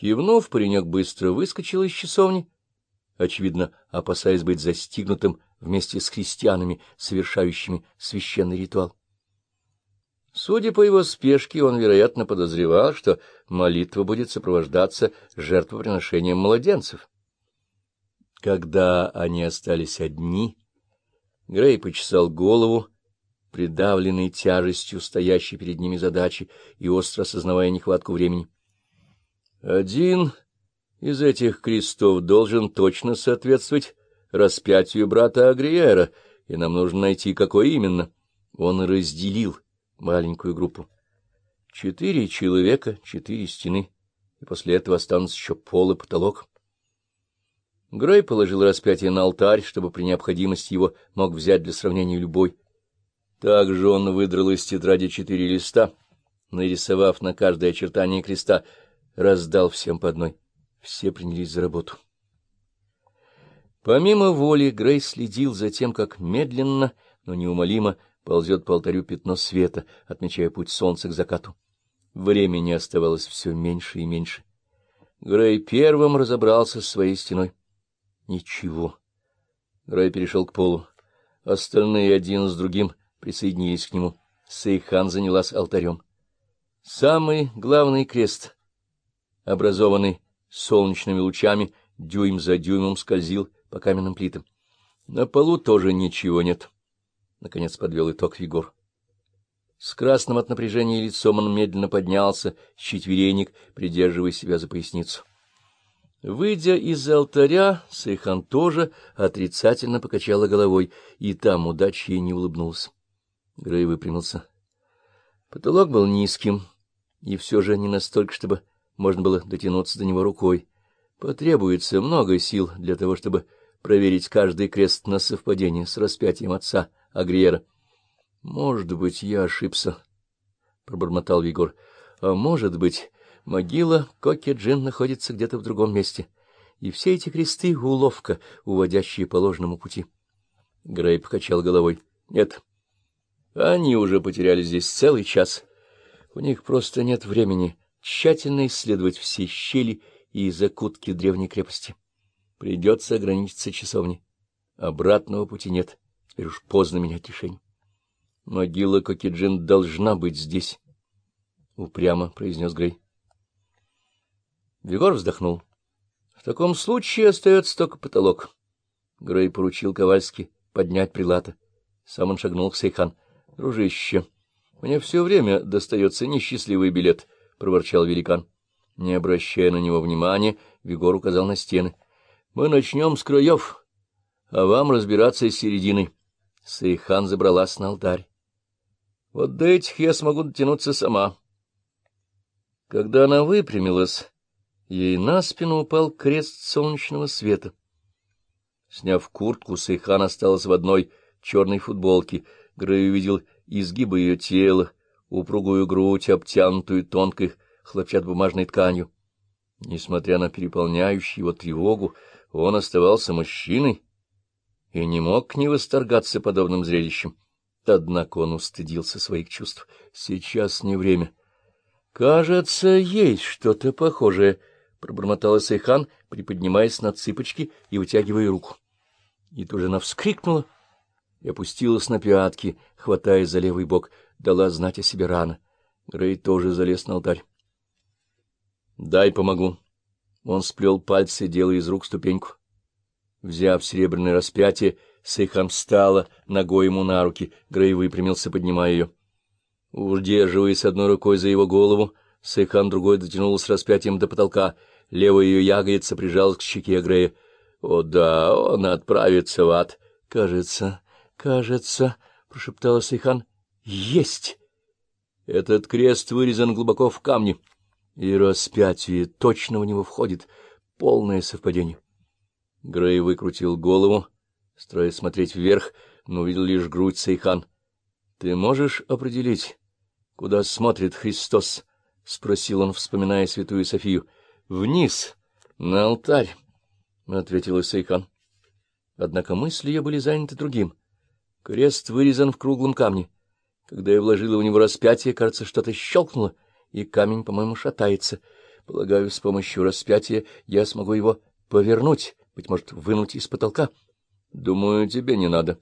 Кивнув, паренек быстро выскочил из часовни, очевидно, опасаясь быть застигнутым вместе с христианами, совершающими священный ритуал. Судя по его спешке, он, вероятно, подозревал, что молитва будет сопровождаться жертвоприношением младенцев. Когда они остались одни, Грей почесал голову, придавленный тяжестью стоящей перед ними задачи и остро осознавая нехватку времени. Один из этих крестов должен точно соответствовать распятию брата Агриера, и нам нужно найти, какой именно. Он разделил маленькую группу. Четыре человека, четыре стены, и после этого останутся еще пол и потолок. Грей положил распятие на алтарь, чтобы при необходимости его мог взять для сравнения любой. Также он выдрал из тетради четыре листа, нарисовав на каждое очертание креста, раздал всем по одной. Все принялись за работу. Помимо воли, Грей следил за тем, как медленно, но неумолимо ползет по алтарю пятно света, отмечая путь солнца к закату. Времени оставалось все меньше и меньше. Грей первым разобрался с своей стеной. Ничего. Грей перешел к полу. Остальные один с другим присоединились к нему. Сейхан занялась алтарем. Самый главный крест, образованный солнечными лучами, дюйм за дюймом скользил по каменным плитам. На полу тоже ничего нет. Наконец подвел итог Егор. С красным от напряжения лицом он медленно поднялся, с четверенек, придерживая себя за поясницу. Выйдя из алтаря, Сейхан тоже отрицательно покачала головой, и там удачи ей не улыбнулся. Грей выпрямился. Потолок был низким, и все же не настолько, чтобы можно было дотянуться до него рукой. Потребуется много сил для того, чтобы проверить каждый крест на совпадение с распятием отца Агриера. — Может быть, я ошибся, — пробормотал Егор. — А может быть, могила Коки-Джин находится где-то в другом месте, и все эти кресты — уловка, уводящие по ложному пути. Грей покачал головой. — Нет. — они уже потеряли здесь целый час. У них просто нет времени тщательно исследовать все щели и закутки древней крепости. Придется ограничиться часовней. Обратного пути нет. Теперь уж поздно менять решение. Могила Кокиджин должна быть здесь, — упрямо произнес Грей. Вигор вздохнул. В таком случае остается только потолок. Грей поручил Ковальски поднять прилата. Сам он шагнул к Сейхан. — Дружище, мне все время достается несчастливый билет, — проворчал великан. Не обращая на него внимания, Вигор указал на стены. — Мы начнем с краев, а вам разбираться с середины. Сейхан забралась на алтарь. — Вот до этих я смогу дотянуться сама. Когда она выпрямилась, ей на спину упал крест солнечного света. Сняв куртку, Сейхан осталась в одной черной футболке — Грей увидел изгибы ее тела, упругую грудь, обтянутую тонкой хлопчатобумажной тканью. Несмотря на переполняющую его тревогу, он оставался мужчиной и не мог не восторгаться подобным зрелищем. Однако он устыдился своих чувств. Сейчас не время. — Кажется, есть что-то похожее, — пробормотала Сайхан, приподнимаясь на цыпочки и вытягивая руку. И тут же она вскрикнула и опустилась на пятки, хватаясь за левый бок, дала знать о себе рана. Грей тоже залез на алтарь. — Дай помогу. Он сплел пальцы, делая из рук ступеньку. Взяв серебряное распятие, Сейхан встала ногой ему на руки. Грей выпрямился, поднимая ее. Удерживаясь одной рукой за его голову, Сейхан другой дотянулась распятием до потолка. Левая ее ягодица прижалась к щеке Грея. — О да, он отправится в ад, кажется. Кажется, — прошептала Сейхан, — есть. Этот крест вырезан глубоко в камне, и распятие точно в него входит. Полное совпадение. Грей выкрутил голову, стараясь смотреть вверх, но увидел лишь грудь Сейхан. — Ты можешь определить, куда смотрит Христос? — спросил он, вспоминая святую Софию. — Вниз, на алтарь, — ответила Сейхан. Однако мысли ее были заняты другим — Крест вырезан в круглом камне. Когда я вложила в него распятие, кажется, что-то щелкнуло, и камень, по-моему, шатается. Полагаю, с помощью распятия я смогу его повернуть, быть может, вынуть из потолка. Думаю, тебе не надо.